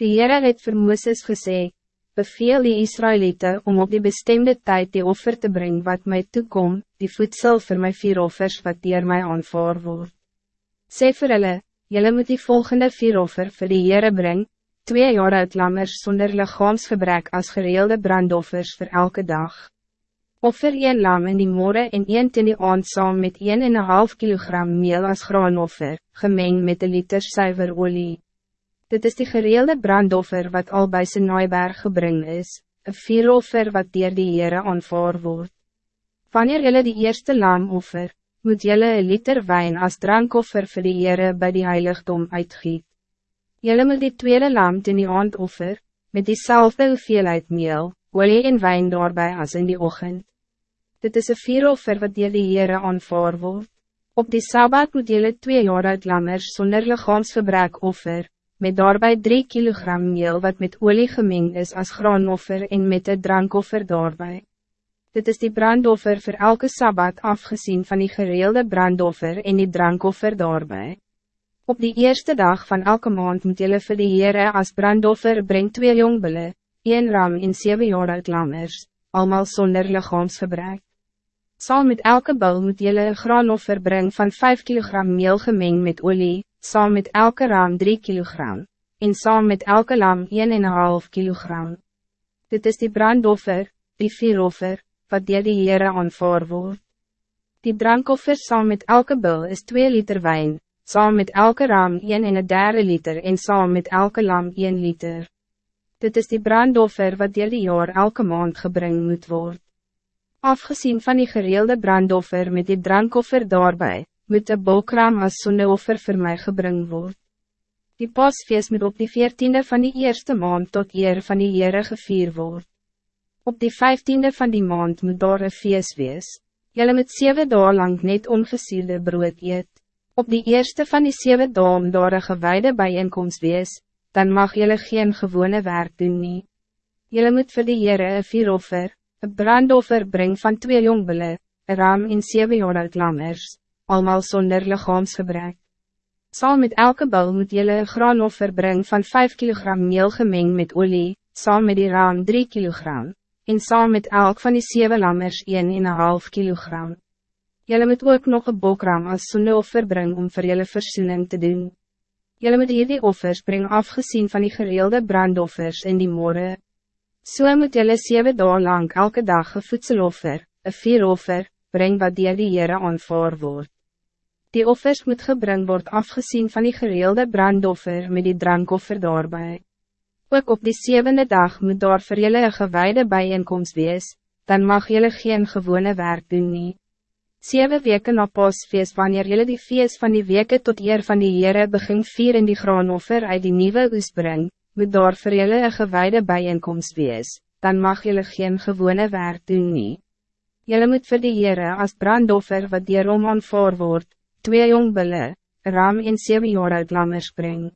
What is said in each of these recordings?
Die Heere het vir Mooses gesê, beveel die Israëlieten om op die bestemde tijd die offer te brengen wat mij toekom, die voedsel voor my vier offers wat dier my aanvaar word. Sê vir hulle, julle moet die volgende vier offer vir die Heere bring, twee jaar uit lammers sonder lichaamsgebrek als gereelde brandoffers voor elke dag. Offer een lam in die morgen en een ten die aand saam met 1,5 kilogram meel als graanoffer, gemeng met een liter zuiver olie. Dit is die gereelde brandoffer wat al bij zijn naaiberg gebring is, een vieroffer wat dier die Heere aanvaar word. Wanneer jylle die eerste lam offer, moet jylle een liter wijn als drankoffer voor die Heere bij die heiligdom uitgiet. Jylle moet die tweede lam ten die aand offer, met diezelfde hoeveelheid meel, olie en wijn daarbij als in die ochtend. Dit is een vieroffer wat dier die Heere aanvaar word. Op die Sabbat moet jylle twee jaar uit lammers sonder lichaamsgebrek offer, met daarbij drie kilogram meel wat met olie gemengd is als graanoffer en met een drankoffer daarbij. Dit is die brandoffer voor elke Sabbat afgezien van die gereelde brandoffer en die drankoffer daarbij. Op die eerste dag van elke maand moet jylle vir die Heere as brandoffer breng twee jongbille, een ram en zeven jaar uit lammers, allemaal zonder lichaamsgebrek. Saam met elke bul moet jylle een graanoffer brengen van 5 kilogram meel gemeng met olie, saam met elke ram 3 kilogram, en saam met elke lam 1,5 kilogram. Dit is die brandoffer, die vieroffer, wat dier die Heere aanvaar word. Die drankoffer saam met elke bul is 2 liter wijn, saam met elke ram 1 en een derde liter en saam met elke lam 1 liter. Dit is die brandoffer wat dier die jaar elke maand gebring moet worden. Afgezien van die gereelde brandoffer met die drankoffer daarbij, moet de bolkraam als zonneoffer voor mij gebring word. Die pasfeest moet op die veertiende van die eerste maand tot eer van die Heere gevier word. Op die vijftiende van die maand moet daar een feest wees. Jylle moet zeven dagen lang net ongesielde brood eet. Op die eerste van die zeven dagen daar een gewijde bijeenkomst wees, dan mag jylle geen gewone werk doen nie. Jylle moet vir die Heere een vieroffer, een brandoffer breng van twee jongbille, een ram en zeven jaar uit lammers, allemaal zonder lichaamsgebrek. Saam met elke bal moet jylle een graanoffer brengen van 5 kilogram meel gemeng met olie, saam met die ram 3 kilogram, en saam met elk van die zeven lammers 1,5 kilogram. Jylle moet ook nog een bokram als zonneoffer brengen om voor jylle verzoening te doen. Jylle moet hierdie offers brengen afgezien van die gereelde brandoffers in die morgen. So moet jylle 7 dagen lang elke dag een voedseloffer, een vieroffer, breng wat dier die Heere aanvaar word. Die offers moet gebring word afgezien van die gereelde brandoffer met die drankoffer daarbij. Ook op die zevende dag moet daar vir jylle een gewijde bijeenkomst wees, dan mag jylle geen gewone werk doen nie. Zeven weken na pasfeest wanneer jylle die feest van die weke tot eer van die Heere begin vier in die graanoffer uit die nieuwe oes bring, moet daar vir julle een gewijde bijeenkomst wees, dan mag julle geen gewone werk doen nie. Julle moet vir die Heere as brandoffer wat dier om aanvaar word, twee jongbille, een ram en 7 jaar uit lammers bring.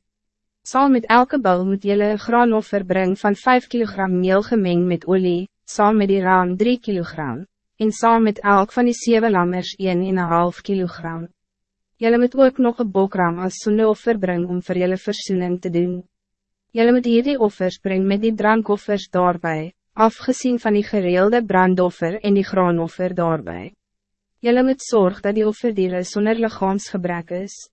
Saam met elke bul moet julle een graanoffer bring van 5 kilogram meel gemeng met olie, saam met die ram 3 kilogram, en saam met elk van die 7 lammers 1,5 kilogram. Julle moet ook nog een bokram als zonneoffer bring om vir julle versoening te doen. Jelle moet hierdie offers brengen met die drankoffers daarbij, afgezien van die gereelde brandoffer en die graanoffer daarbij. Jelle moet zorgen dat die offerdieren zonder lichaamsgebrek is.